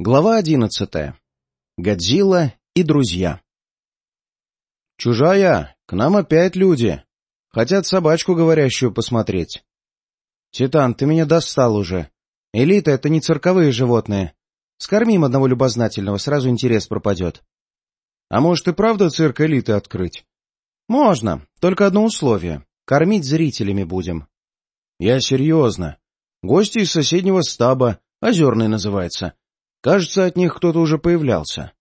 Глава одиннадцатая. Годзилла и друзья. «Чужая, к нам опять люди. Хотят собачку говорящую посмотреть». «Титан, ты меня достал уже. Элита — это не цирковые животные. Скормим одного любознательного, сразу интерес пропадет». «А может и правда цирк элиты открыть?» «Можно, только одно условие. Кормить зрителями будем». «Я серьезно. Гости из соседнего стаба, озерный называется» Кажется, от них кто-то уже появлялся.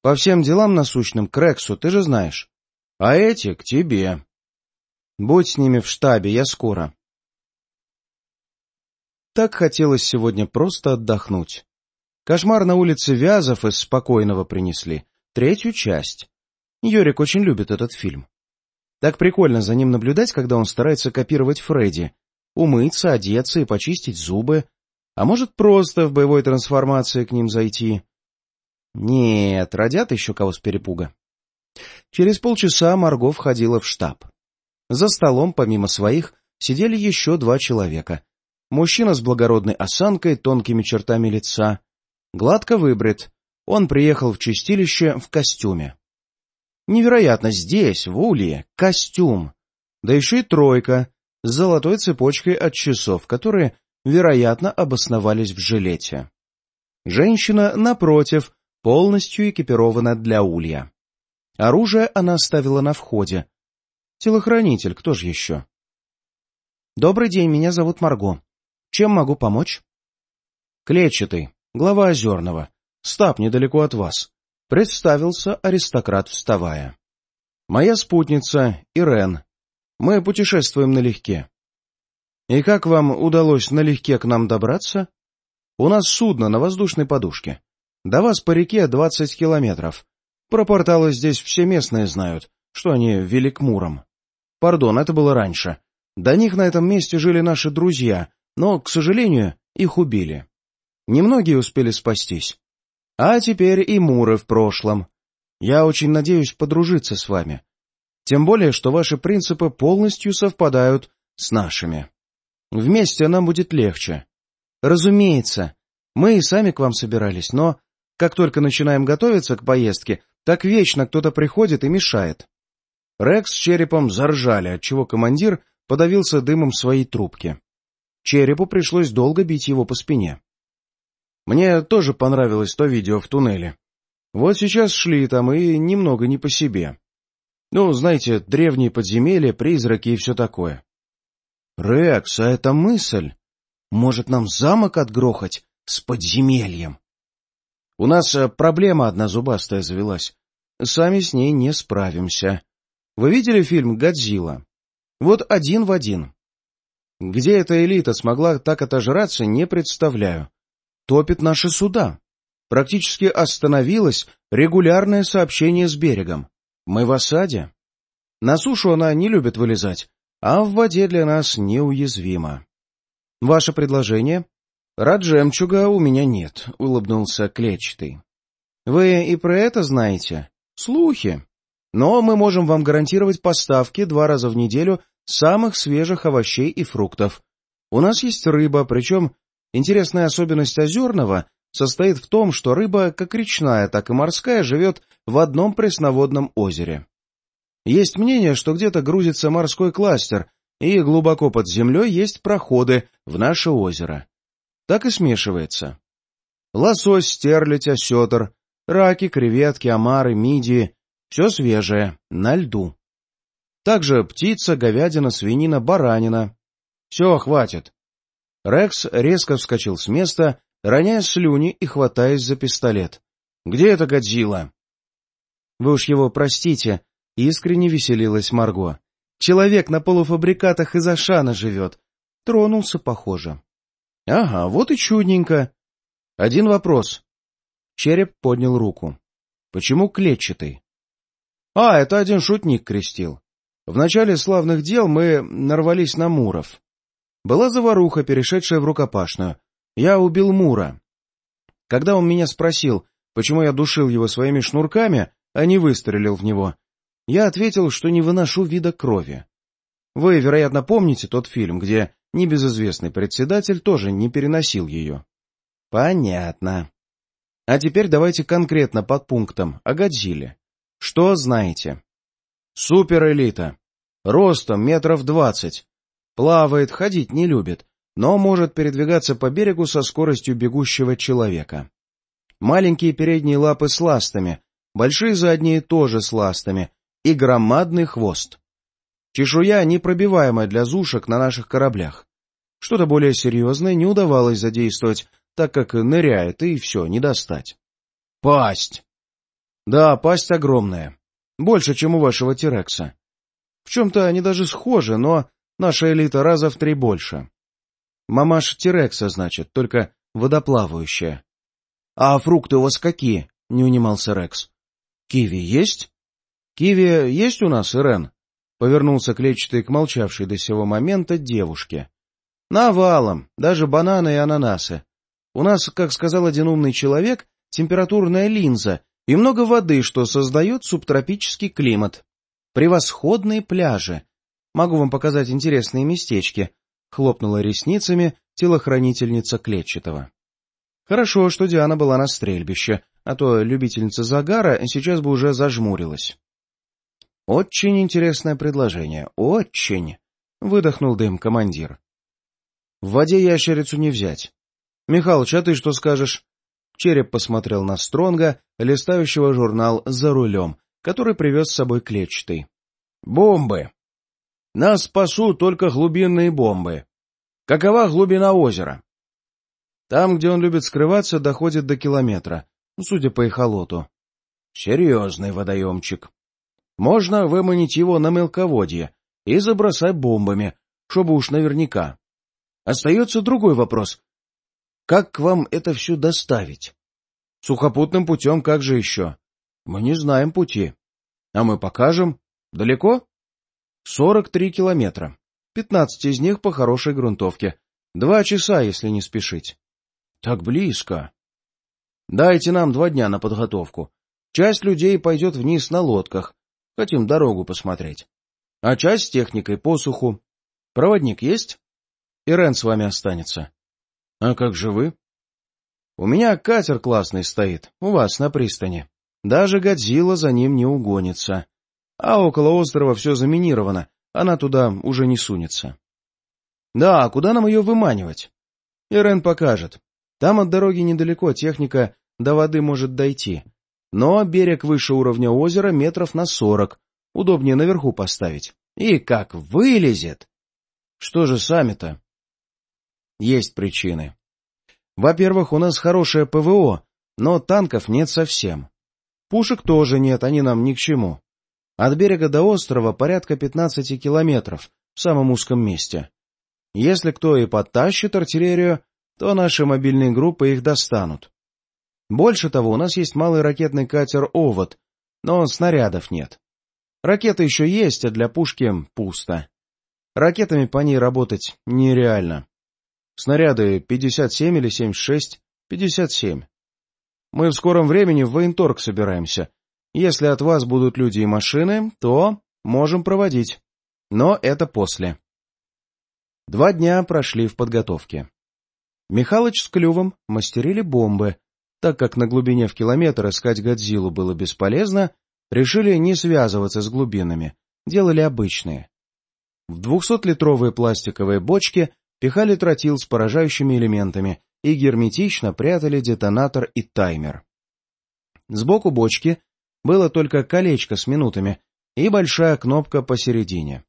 По всем делам насущным к Рексу, ты же знаешь. А эти — к тебе. Будь с ними в штабе, я скоро. Так хотелось сегодня просто отдохнуть. Кошмар на улице Вязов из «Спокойного» принесли. Третью часть. Йорик очень любит этот фильм. Так прикольно за ним наблюдать, когда он старается копировать Фредди. Умыться, одеться и почистить зубы, а может, просто в боевой трансформации к ним зайти? Нет, родят еще кого с перепуга. Через полчаса Марго входила в штаб. За столом, помимо своих, сидели еще два человека. Мужчина с благородной осанкой, тонкими чертами лица. Гладко выбрит. Он приехал в чистилище в костюме. Невероятно, здесь, в Улье, костюм. Да еще и тройка, с золотой цепочкой от часов, которые вероятно, обосновались в жилете. Женщина, напротив, полностью экипирована для улья. Оружие она оставила на входе. Телохранитель, кто же еще? «Добрый день, меня зовут Марго. Чем могу помочь?» «Клетчатый, глава Озерного. Стаб недалеко от вас», — представился аристократ, вставая. «Моя спутница, Ирен. Мы путешествуем налегке. И как вам удалось налегке к нам добраться? У нас судно на воздушной подушке. До вас по реке двадцать километров. Про порталы здесь все местные знают, что они великмуром. Пардон, это было раньше. До них на этом месте жили наши друзья, но, к сожалению, их убили. Немногие успели спастись. А теперь и муры в прошлом. Я очень надеюсь подружиться с вами. Тем более, что ваши принципы полностью совпадают с нашими. Вместе нам будет легче. Разумеется, мы и сами к вам собирались, но как только начинаем готовиться к поездке, так вечно кто-то приходит и мешает. Рекс с черепом заржали, отчего командир подавился дымом своей трубки. Черепу пришлось долго бить его по спине. Мне тоже понравилось то видео в туннеле. Вот сейчас шли там и немного не по себе. Ну, знаете, древние подземелья, призраки и все такое. «Рекс, а это мысль. Может, нам замок отгрохать с подземельем?» «У нас э, проблема одна зубастая завелась. Сами с ней не справимся. Вы видели фильм «Годзилла»? Вот один в один. Где эта элита смогла так отожраться, не представляю. Топит наши суда. Практически остановилось регулярное сообщение с берегом. Мы в осаде. На сушу она не любит вылезать, а в воде для нас неуязвимо. Ваше предложение? Рад жемчуга у меня нет, улыбнулся клетчатый. Вы и про это знаете? Слухи. Но мы можем вам гарантировать поставки два раза в неделю самых свежих овощей и фруктов. У нас есть рыба, причем интересная особенность озерного состоит в том, что рыба как речная, так и морская живет в одном пресноводном озере. Есть мнение, что где-то грузится морской кластер, и глубоко под землей есть проходы в наше озеро. Так и смешивается. Лосось, стерлядь, осетр, раки, креветки, омары, мидии — все свежее, на льду. Также птица, говядина, свинина, баранина. Все, хватит. Рекс резко вскочил с места, роняя слюни и хватаясь за пистолет. «Где это Годзилла?» «Вы уж его простите», Искренне веселилась Марго. Человек на полуфабрикатах из Ашана живет. Тронулся, похоже. Ага, вот и чудненько. Один вопрос. Череп поднял руку. Почему клетчатый? А, это один шутник крестил. В начале славных дел мы нарвались на Муров. Была заваруха, перешедшая в рукопашную. Я убил Мура. Когда он меня спросил, почему я душил его своими шнурками, а не выстрелил в него, я ответил, что не выношу вида крови. Вы, вероятно, помните тот фильм, где небезызвестный председатель тоже не переносил ее. Понятно. А теперь давайте конкретно под пунктом о Годзилле. Что знаете? Суперэлита. Ростом метров двадцать. Плавает, ходить не любит, но может передвигаться по берегу со скоростью бегущего человека. Маленькие передние лапы с ластами, большие задние тоже с ластами и громадный хвост. Чешуя непробиваемая для зушек на наших кораблях. Что-то более серьезное не удавалось задействовать, так как ныряет, и все, не достать. Пасть! Да, пасть огромная. Больше, чем у вашего Тирекса. В чем-то они даже схожи, но наша элита раза в три больше. Мамаша Тирекса, значит, только водоплавающая. — А фрукты у вас какие? — не унимался Рекс. — Киви есть? — Киви есть у нас, Ирен? — повернулся клетчатый к молчавшей до сего момента девушке. — Навалом, даже бананы и ананасы. У нас, как сказал один умный человек, температурная линза и много воды, что создает субтропический климат. Превосходные пляжи. Могу вам показать интересные местечки, — хлопнула ресницами телохранительница Клетчатого. Хорошо, что Диана была на стрельбище, а то любительница загара сейчас бы уже зажмурилась. — Очень интересное предложение, очень! — выдохнул дым командир. — В воде ящерицу не взять. — Михалыч, а ты что скажешь? Череп посмотрел на Стронга, листающего журнал «За рулем», который привез с собой клетчатый. «Бомбы! Нас спасут только глубинные бомбы. Какова глубина озера?» Там, где он любит скрываться, доходит до километра, судя по эхолоту. Серьезный водоемчик. Можно выманить его на мелководье и забросать бомбами, чтобы уж наверняка. Остается другой вопрос. Как к вам это все доставить? Сухопутным путем как же еще? Мы не знаем пути. А мы покажем. Далеко? Сорок три километра. Пятнадцать из них по хорошей грунтовке. Два часа, если не спешить. Так близко. Дайте нам два дня на подготовку. Часть людей пойдет вниз на лодках. Хотим дорогу посмотреть. А часть с техникой по суху. Проводник есть? Ирен с вами останется. — А как же вы? — У меня катер классный стоит, у вас на пристани. Даже Годзилла за ним не угонится. А около острова все заминировано, она туда уже не сунется. — Да, а куда нам ее выманивать? Ирен покажет. Там от дороги недалеко, техника до воды может дойти. Но берег выше уровня озера метров на сорок, удобнее наверху поставить. И как вылезет! Что же сами-то? Есть причины. Во-первых, у нас хорошее ПВО, но танков нет совсем. Пушек тоже нет, они нам ни к чему. От берега до острова порядка 15 километров, в самом узком месте. Если кто и подтащит артиллерию, то наши мобильные группы их достанут. Больше того, у нас есть малый ракетный катер «Овод», но снарядов нет. Ракеты еще есть, а для пушки пусто. Ракетами по ней работать нереально. Снаряды 57 или 76? 57. Мы в скором времени в военторг собираемся. Если от вас будут люди и машины, то можем проводить. Но это после. Два дня прошли в подготовке. Михалыч с Клювом мастерили бомбы. Так как на глубине в километр искать Годзиллу было бесполезно, решили не связываться с глубинами, делали обычные. В двухсотлитровые пластиковые бочки пихали тротил с поражающими элементами и герметично прятали детонатор и таймер. Сбоку бочки было только колечко с минутами и большая кнопка посередине.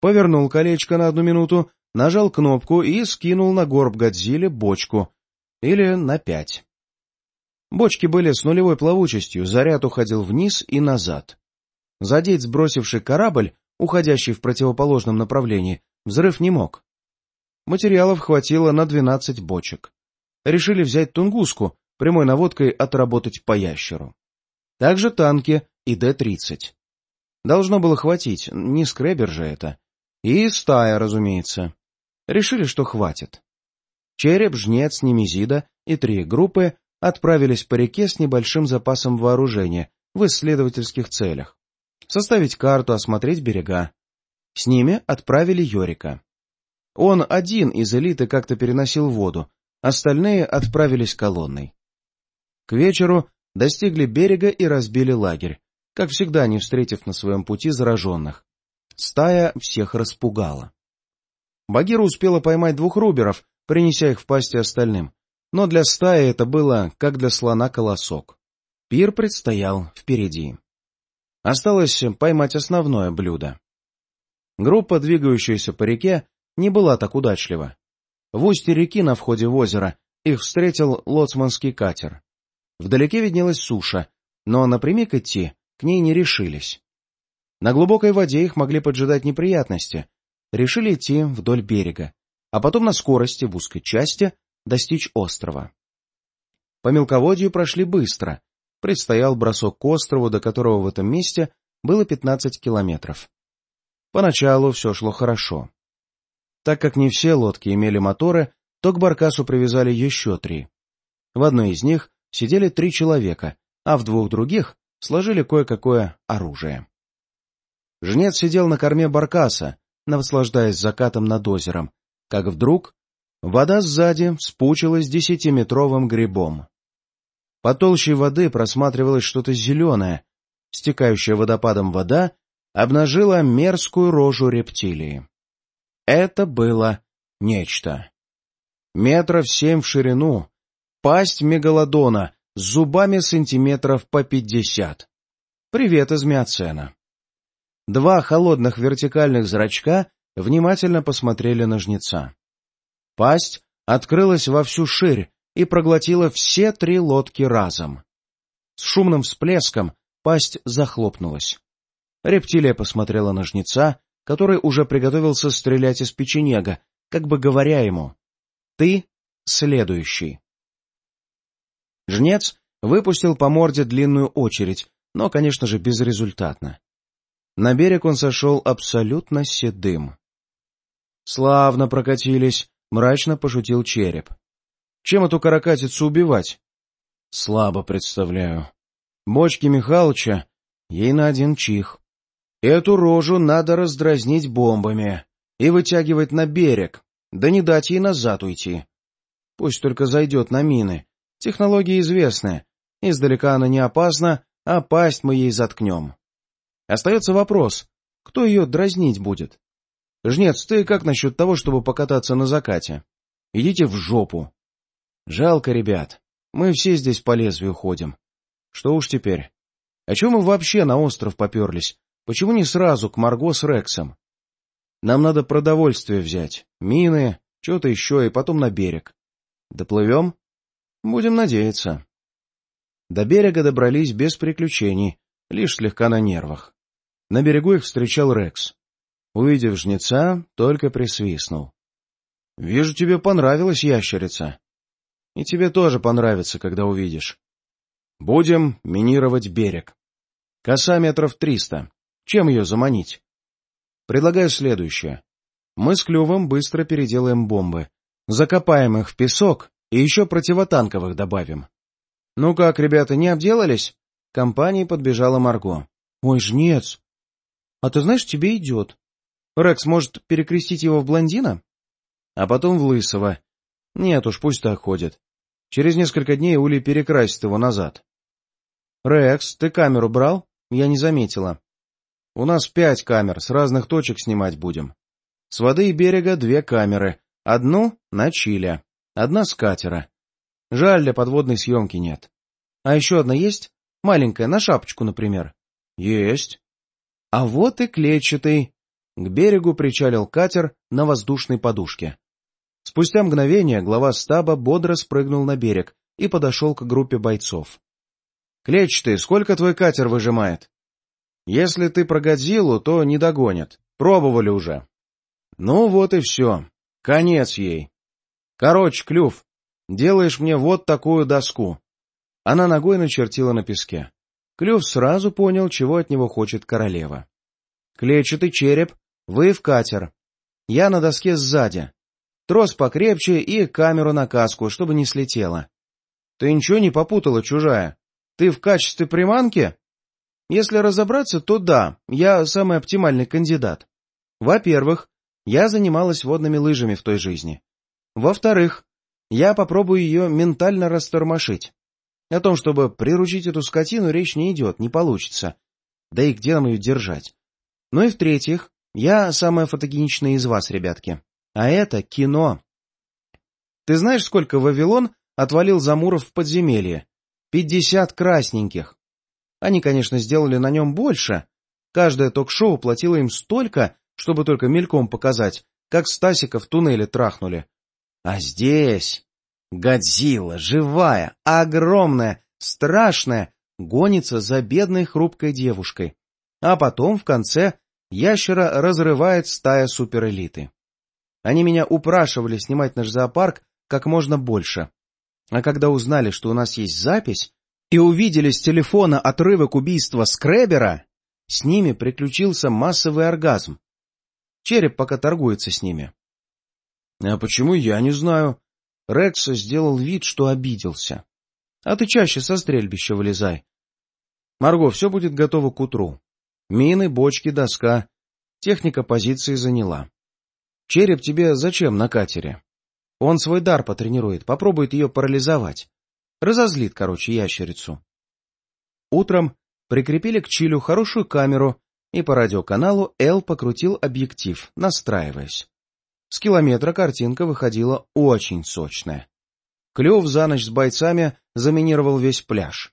Повернул колечко на одну минуту, нажал кнопку и скинул на горб Годзилле бочку. Или на пять. Бочки были с нулевой плавучестью, заряд уходил вниз и назад. Задеть сбросивший корабль, уходящий в противоположном направлении, взрыв не мог. Материалов хватило на 12 бочек. Решили взять Тунгуску, прямой наводкой отработать по ящеру. Также танки и Д-30. Должно было хватить, не скребер же это. И стая, разумеется. Решили, что хватит. Череп, Жнец, Немезида и три группы отправились по реке с небольшим запасом вооружения в исследовательских целях. Составить карту, осмотреть берега. С ними отправили Йорика. Он один из элиты как-то переносил воду, остальные отправились колонной. К вечеру достигли берега и разбили лагерь, как всегда не встретив на своем пути зараженных. Стая всех распугала. Багира успела поймать двух руберов, принеся их в пасти остальным, но для стаи это было, как для слона колосок. Пир предстоял впереди. Осталось поймать основное блюдо. Группа, двигающаяся по реке, не была так удачлива. В устье реки на входе в озеро их встретил лоцманский катер. Вдалеке виднелась суша, но напрямик идти к ней не решились. На глубокой воде их могли поджидать неприятности. Решили идти вдоль берега, а потом на скорости в узкой части достичь острова. По мелководью прошли быстро. Предстоял бросок к острову, до которого в этом месте было 15 километров. Поначалу все шло хорошо. Так как не все лодки имели моторы, то к баркасу привязали еще три. В одной из них сидели три человека, а в двух других сложили кое-какое оружие. Жнец сидел на корме баркаса, наслаждаясь закатом над озером, как вдруг вода сзади вспучилась десятиметровым грибом. По толще воды просматривалось что-то зеленое. Стекающая водопадом вода обнажила мерзкую рожу рептилии. Это было нечто. Метров семь в ширину, пасть мегалодона с зубами сантиметров по пятьдесят. Привет из Миоцена. Два холодных вертикальных зрачка внимательно посмотрели на жнеца. Пасть открылась во всю ширь и проглотила все три лодки разом. С шумным всплеском пасть захлопнулась. Рептилия посмотрела на жнеца, который уже приготовился стрелять из печенега, как бы говоря ему «Ты следующий». Жнец выпустил по морде длинную очередь, но, конечно же, безрезультатно. На берег он сошел абсолютно седым. «Славно прокатились», — мрачно пошутил череп. «Чем эту каракатицу убивать?» «Слабо представляю. Бочки Михалыча ей на один чих. Эту рожу надо раздразнить бомбами и вытягивать на берег, да не дать ей назад уйти. Пусть только зайдет на мины. Технология известная. Издалека она не опасна, а пасть мы ей заткнем. Остается вопрос, кто ее дразнить будет? Жнец, ты как насчет того, чтобы покататься на закате? Идите в жопу. Жалко, ребят. Мы все здесь по лезвию ходим. Что уж теперь. А чего мы вообще на остров поперлись? Почему не сразу к Марго с Рексом? Нам надо продовольствие взять, мины, что-то еще, и потом на берег. Доплывем? Будем надеяться. До берега добрались без приключений, лишь слегка на нервах. На берегу их встречал Рекс. Увидев жнеца, только присвистнул. — Вижу, тебе понравилась ящерица. И тебе тоже понравится, когда увидишь. Будем минировать берег. Коса метров триста. Чем ее заманить? Предлагаю следующее. Мы с Клювом быстро переделаем бомбы, закопаем их в песок и еще противотанковых добавим. — Ну как, ребята, не обделались? К компании подбежала Марго. — Ой, жнец, а ты знаешь, тебе идет. Рекс, может, перекрестить его в блондина? А потом в лысого. Нет уж, пусть так ходит. Через несколько дней Ули перекрасит его назад. Рекс, ты камеру брал? Я не заметила. У нас пять камер, с разных точек снимать будем. С воды и берега две камеры. Одну на Чиле, одна с катера. Жаль, для подводной съемки нет. А еще одна есть? Маленькая, на шапочку, например. Есть. А вот и клетчатый. К берегу причалил катер на воздушной подушке. Спустя мгновение глава стаба бодро спрыгнул на берег и подошел к группе бойцов. — Клетчатый, сколько твой катер выжимает? — Если ты про Годзиллу, то не догонят. Пробовали уже. — Ну вот и все. Конец ей. Короче, Клюв, делаешь мне вот такую доску. Она ногой начертила на песке. Клюв сразу понял, чего от него хочет королева. Клетчатый череп, вы в катер. Я на доске сзади. Трос покрепче и камеру на каску, чтобы не слетела. Ты ничего не попутала, чужая? Ты в качестве приманки? Если разобраться, то да, я самый оптимальный кандидат. Во-первых, я занималась водными лыжами в той жизни. Во-вторых, я попробую ее ментально растормошить. О том, чтобы приручить эту скотину, речь не идет, не получится. Да и где нам ее держать? Ну и в-третьих, я самая фотогеничная из вас, ребятки. А это кино. Ты знаешь, сколько Вавилон отвалил Замуров в подземелье? Пятьдесят красненьких. Они, конечно, сделали на нем больше. Каждое ток-шоу платило им столько, чтобы только мельком показать, как Стасика в туннеле трахнули. А здесь Годзилла, живая, огромная, страшная, гонится за бедной хрупкой девушкой. А потом, в конце, ящера разрывает стая суперэлиты. Они меня упрашивали снимать наш зоопарк как можно больше. А когда узнали, что у нас есть запись, и увидели с телефона отрывок убийства Скребера, с ними приключился массовый оргазм. Череп пока торгуется с ними. — А почему я не знаю? Рекс сделал вид, что обиделся. — А ты чаще со стрельбища вылезай. Марго, все будет готово к утру. Мины, бочки, доска. Техника позиции заняла. Череп тебе зачем на катере? Он свой дар потренирует, попробует ее парализовать. Разозлит, короче, ящерицу. Утром прикрепили к Чилю хорошую камеру, и по радиоканалу Эл покрутил объектив, настраиваясь. С километра картинка выходила очень сочная. Клев за ночь с бойцами заминировал весь пляж.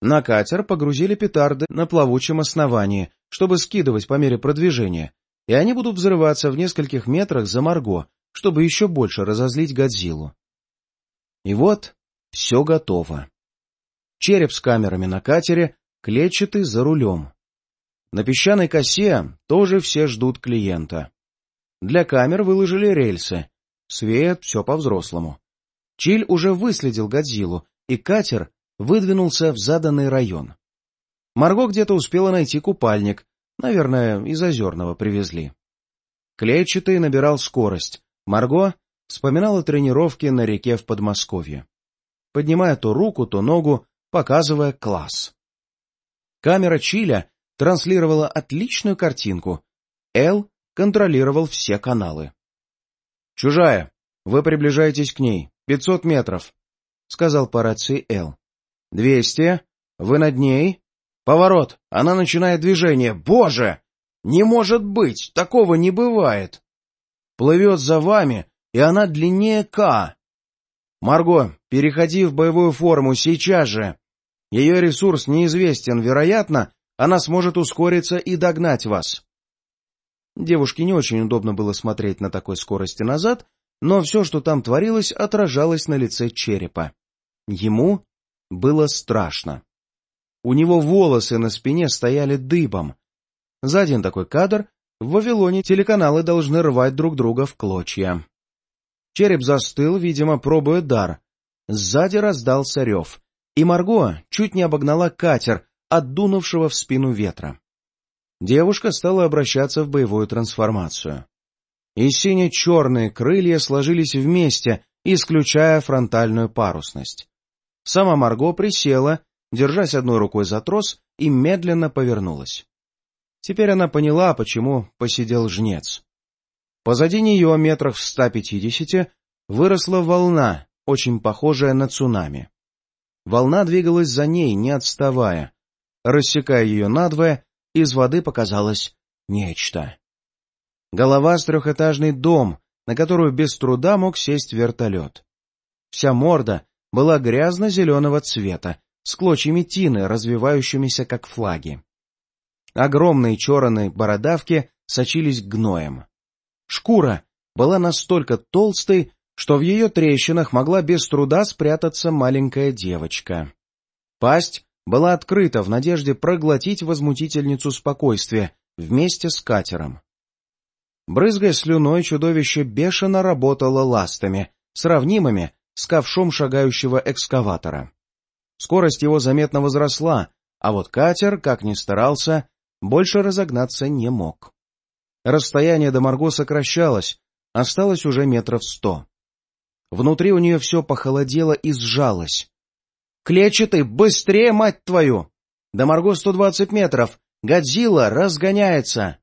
На катер погрузили петарды на плавучем основании, чтобы скидывать по мере продвижения, и они будут взрываться в нескольких метрах за Марго, чтобы еще больше разозлить Годзиллу. И вот все готово. Череп с камерами на катере, клетчатый за рулем. На песчаной косе тоже все ждут клиента. Для камер выложили рельсы. Свет, все по-взрослому. Чиль уже выследил Годзиллу, и катер выдвинулся в заданный район. Марго где-то успела найти купальник, наверное, из Озерного привезли. Клетчатый набирал скорость. Марго вспоминала тренировки на реке в Подмосковье. Поднимая то руку, то ногу, показывая класс. Камера Чиля транслировала отличную картинку. Эл контролировал все каналы. «Чужая, вы приближаетесь к ней. Пятьсот метров», — сказал по рации Эл. «Двести. Вы над ней. Поворот. Она начинает движение. Боже! Не может быть! Такого не бывает! Плывет за вами, и она длиннее К. Марго, переходи в боевую форму сейчас же. Ее ресурс неизвестен, вероятно, она сможет ускориться и догнать вас. Девушке не очень удобно было смотреть на такой скорости назад, но все, что там творилось, отражалось на лице черепа. Ему было страшно. У него волосы на спине стояли дыбом. За один такой кадр в Вавилоне телеканалы должны рвать друг друга в клочья. Череп застыл, видимо, пробуя дар. Сзади раздался рев, и Марго чуть не обогнала катер, отдунувшего в спину ветра девушка стала обращаться в боевую трансформацию. И сине-черные крылья сложились вместе, исключая фронтальную парусность. Сама Марго присела, держась одной рукой за трос, и медленно повернулась. Теперь она поняла, почему посидел жнец. Позади нее, метрах в 150, выросла волна, очень похожая на цунами. Волна двигалась за ней, не отставая. Рассекая ее надвое, из воды показалось нечто. Голова с трехэтажный дом, на которую без труда мог сесть вертолет. Вся морда была грязно-зеленого цвета, с клочьями тины, развивающимися как флаги. Огромные черные бородавки сочились гноем. Шкура была настолько толстой, что в ее трещинах могла без труда спрятаться маленькая девочка. Пасть была открыта в надежде проглотить возмутительницу спокойствия вместе с катером. Брызгая слюной, чудовище бешено работало ластами, сравнимыми с ковшом шагающего экскаватора. Скорость его заметно возросла, а вот катер, как ни старался, больше разогнаться не мог. Расстояние до Марго сокращалось, осталось уже метров сто. Внутри у нее все похолодело и сжалось. Клетчатый, быстрее, мать твою! До Марго 120 метров. Годзилла разгоняется.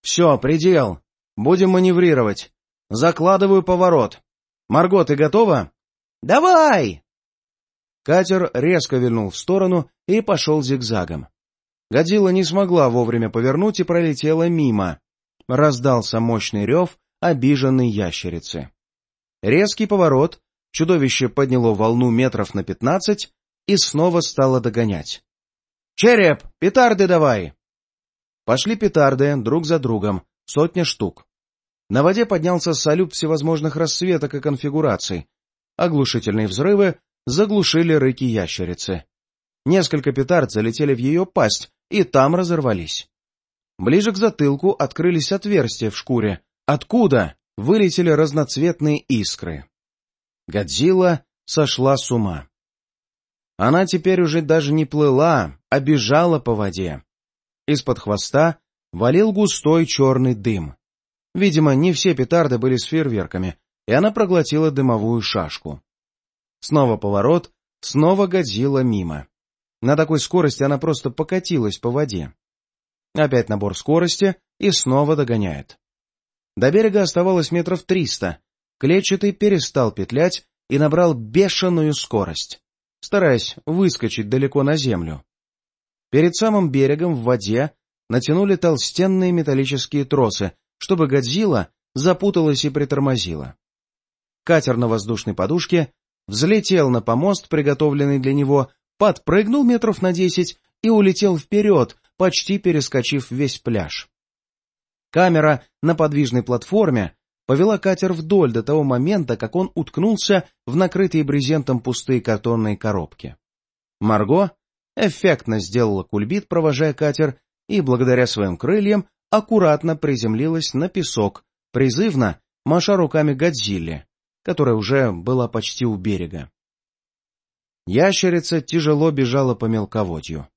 Все, предел. Будем маневрировать. Закладываю поворот. Марго, ты готова? Давай! Катер резко вильнул в сторону и пошел зигзагом. Годзилла не смогла вовремя повернуть и пролетела мимо. Раздался мощный рев обиженной ящерицы. Резкий поворот, чудовище подняло волну метров на пятнадцать и снова стало догонять. «Череп! Петарды давай!» Пошли петарды друг за другом, сотня штук. На воде поднялся салют всевозможных расцветок и конфигураций. Оглушительные взрывы заглушили рыки ящерицы. Несколько петард залетели в ее пасть и там разорвались. Ближе к затылку открылись отверстия в шкуре, откуда вылетели разноцветные искры. Годзилла сошла с ума. Она теперь уже даже не плыла, а бежала по воде. Из-под хвоста валил густой черный дым. Видимо, не все петарды были с фейерверками, и она проглотила дымовую шашку. Снова поворот, снова Годзилла мимо. На такой скорости она просто покатилась по воде. Опять набор скорости и снова догоняет. До берега оставалось метров триста. Клетчатый перестал петлять и набрал бешеную скорость, стараясь выскочить далеко на землю. Перед самым берегом в воде натянули толстенные металлические тросы, чтобы Годзилла запуталась и притормозила. Катер на воздушной подушке взлетел на помост, приготовленный для него, подпрыгнул метров на десять и улетел вперед, почти перескочив весь пляж. Камера на подвижной платформе повела катер вдоль до того момента, как он уткнулся в накрытые брезентом пустые картонные коробки. Марго эффектно сделала кульбит, провожая катер, и, благодаря своим крыльям, аккуратно приземлилась на песок, призывно маша руками Годзилле, которая уже была почти у берега. Ящерица тяжело бежала по мелководью.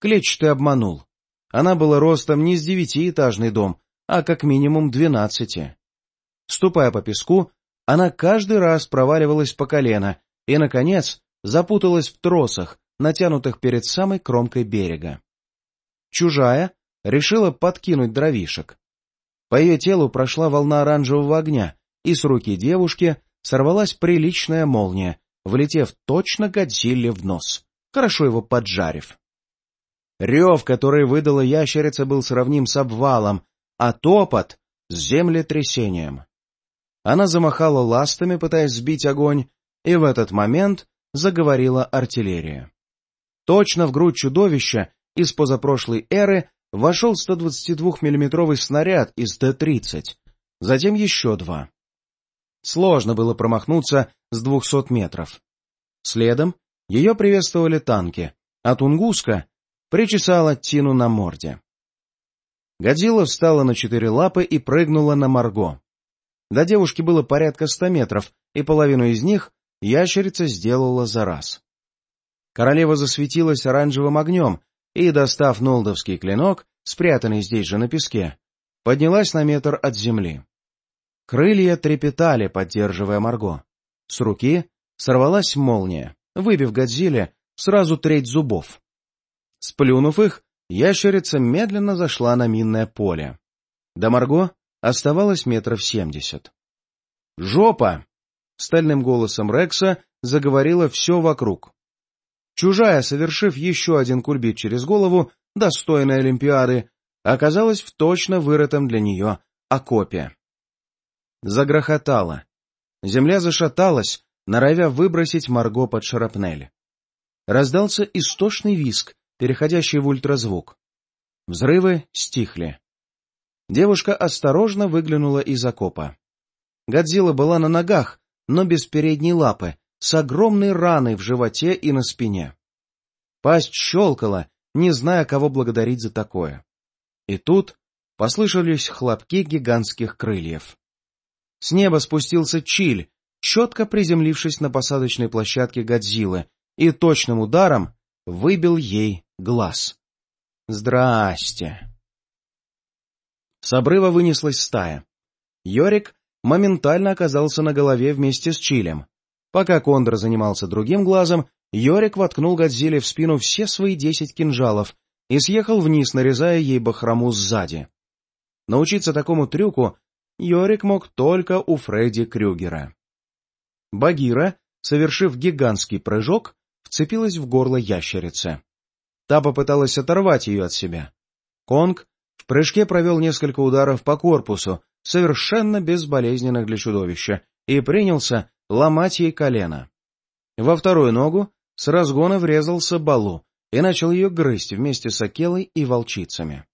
Клетчатый обманул. Она была ростом не с девятиэтажный дом, а как минимум двенадцати. Ступая по песку, она каждый раз проваливалась по колено и, наконец, запуталась в тросах, натянутых перед самой кромкой берега. Чужая решила подкинуть дровишек. По ее телу прошла волна оранжевого огня, и с руки девушки сорвалась приличная молния, влетев точно Годзилле в нос, хорошо его поджарив. Рев, который выдала ящерица, был сравним с обвалом, а топот — с землетрясением. Она замахала ластами, пытаясь сбить огонь, и в этот момент заговорила артиллерия. Точно в грудь чудовища из позапрошлой эры вошел 122 миллиметровый снаряд из Т-30, затем еще два. Сложно было промахнуться с 200 метров. Следом ее приветствовали танки, а Тунгуска причесала Тину на морде. Годзилла встала на четыре лапы и прыгнула на Марго. До девушки было порядка ста метров, и половину из них ящерица сделала за раз. Королева засветилась оранжевым огнем и, достав нолдовский клинок, спрятанный здесь же на песке, поднялась на метр от земли. Крылья трепетали, поддерживая Марго. С руки сорвалась молния, выбив Годзилле сразу треть зубов. Сплюнув их, ящерица медленно зашла на минное поле. До Марго оставалось метров семьдесят. «Жопа!» — стальным голосом Рекса заговорила все вокруг. Чужая, совершив еще один кульбит через голову, достойной Олимпиады, оказалась в точно вырытом для нее окопе. Загрохотала. Земля зашаталась, норовя выбросить Марго под шарапнель. Раздался истошный виск, переходящий в ультразвук. Взрывы стихли. Девушка осторожно выглянула из окопа. Годзилла была на ногах, но без передней лапы, с огромной раной в животе и на спине. Пасть щелкала, не зная, кого благодарить за такое. И тут послышались хлопки гигантских крыльев. С неба спустился Чиль, четко приземлившись на посадочной площадке Годзиллы, и точным ударом выбил ей глаз. «Здрасте!» С обрыва вынеслась стая. Йорик моментально оказался на голове вместе с Чилем. Пока Кондор занимался другим глазом, Йорик воткнул Годзилле в спину все свои десять кинжалов и съехал вниз, нарезая ей бахрому сзади. Научиться такому трюку Йорик мог только у Фредди Крюгера. Багира, совершив гигантский прыжок, вцепилась в горло ящерицы. Та попыталась оторвать ее от себя. Конг в прыжке провел несколько ударов по корпусу, совершенно безболезненных для чудовища, и принялся ломать ей колено. Во вторую ногу с разгона врезался Балу и начал ее грызть вместе с Акелой и волчицами.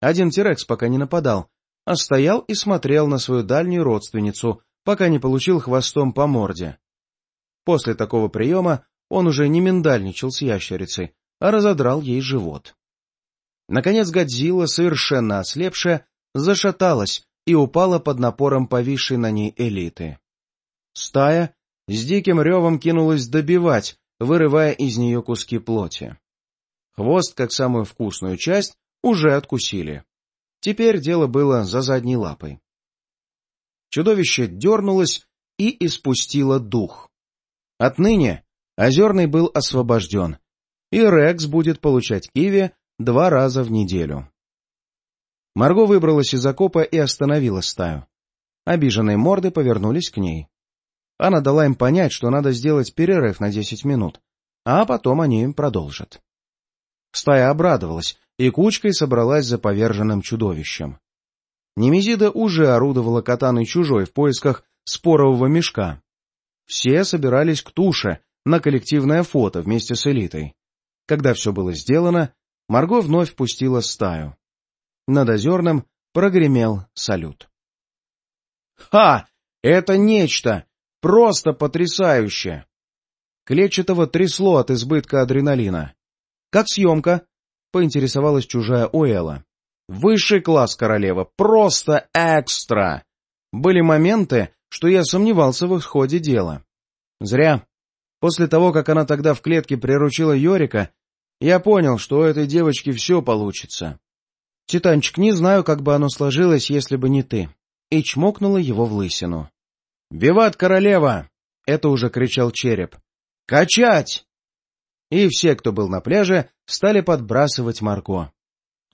Один Тирекс пока не нападал, а стоял и смотрел на свою дальнюю родственницу, пока не получил хвостом по морде. После такого приема он уже не миндальничал с ящерицей, а разодрал ей живот. Наконец Годзилла, совершенно ослепшая, зашаталась и упала под напором повисшей на ней элиты. Стая с диким ревом кинулась добивать, вырывая из нее куски плоти. Хвост, как самую вкусную часть, уже откусили. Теперь дело было за задней лапой. Чудовище дернулось и испустило дух. Отныне Озерный был освобожден, и Рекс будет получать киви два раза в неделю. Марго выбралась из окопа и остановила стаю. Обиженные морды повернулись к ней. Она дала им понять, что надо сделать перерыв на десять минут, а потом они им продолжат. Стая обрадовалась и кучкой собралась за поверженным чудовищем. Немезида уже орудовала катаной чужой в поисках спорового мешка. Все собирались к туше на коллективное фото вместе с элитой. Когда все было сделано, Марго вновь пустила стаю. Над озерным прогремел салют. «Ха! Это нечто! Просто потрясающе!» Клетчатого трясло от избытка адреналина. «Как съемка?» — поинтересовалась чужая Уэлла. «Высший класс, королева! Просто экстра!» Были моменты, что я сомневался в исходе дела. Зря. После того, как она тогда в клетке приручила Йорика, я понял, что у этой девочки все получится. Титанчик, не знаю, как бы оно сложилось, если бы не ты. И чмокнула его в лысину. «Виват, королева!» — это уже кричал череп. «Качать!» И все, кто был на пляже, стали подбрасывать Марко.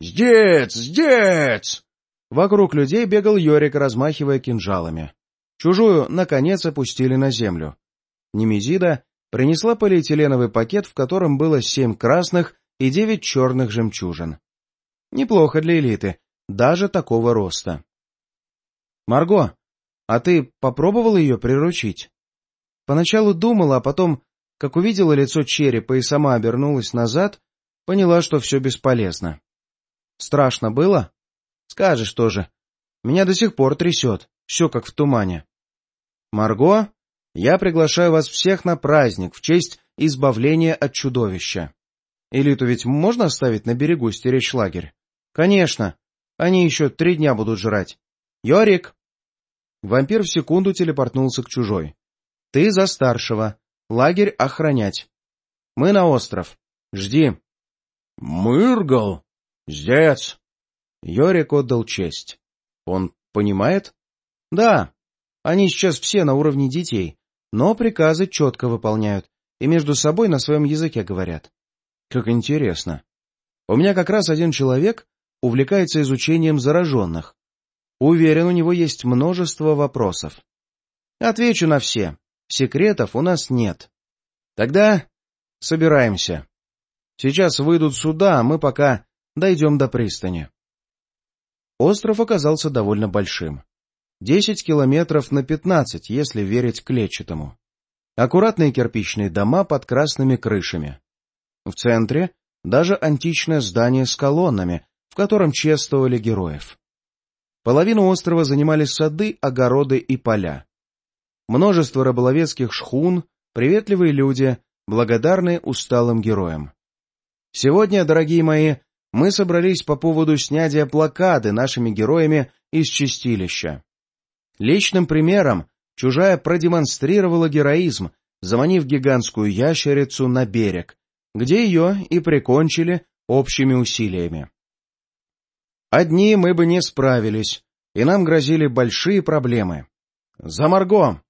«Сдец! Сдец!» Вокруг людей бегал Йорик, размахивая кинжалами. Чужую, наконец, опустили на землю. Немезида принесла полиэтиленовый пакет, в котором было семь красных и девять черных жемчужин. Неплохо для элиты, даже такого роста. «Марго, а ты попробовала ее приручить?» Поначалу думала, а потом, как увидела лицо черепа и сама обернулась назад, поняла, что все бесполезно. «Страшно было?» «Скажешь тоже. Меня до сих пор трясет, все как в тумане». «Марго, я приглашаю вас всех на праздник в честь избавления от чудовища. Элиту ведь можно оставить на берегу стеречь лагерь? Конечно. Они еще три дня будут жрать. Йорик! Вампир в секунду телепортнулся к чужой. Ты за старшего. Лагерь охранять. Мы на остров. Жди. Мыргал! Здец! Йорик отдал честь. Он понимает? Да. Они сейчас все на уровне детей но приказы четко выполняют и между собой на своем языке говорят. Как интересно. У меня как раз один человек увлекается изучением зараженных. Уверен, у него есть множество вопросов. Отвечу на все. Секретов у нас нет. Тогда собираемся. Сейчас выйдут суда, а мы пока дойдем до пристани. Остров оказался довольно большим. Десять километров на пятнадцать, если верить клетчатому. Аккуратные кирпичные дома под красными крышами. В центре даже античное здание с колоннами, в котором чествовали героев. Половину острова занимали сады, огороды и поля. Множество рыболовецких шхун, приветливые люди, благодарные усталым героям. Сегодня, дорогие мои, мы собрались по поводу снятия блокады нашими героями из чистилища. Личным примером чужая продемонстрировала героизм, заманив гигантскую ящерицу на берег, где ее и прикончили общими усилиями. Одни мы бы не справились, и нам грозили большие проблемы. За Марго!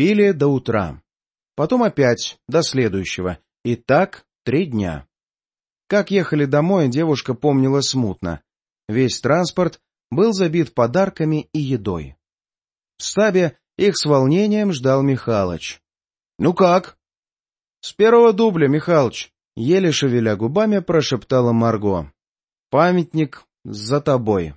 Пили до утра. Потом опять, до следующего. И так три дня. Как ехали домой, девушка помнила смутно. Весь транспорт был забит подарками и едой. В стабе их с волнением ждал Михалыч. — Ну как? — С первого дубля, Михалыч, — еле шевеля губами прошептала Марго. — Памятник за тобой.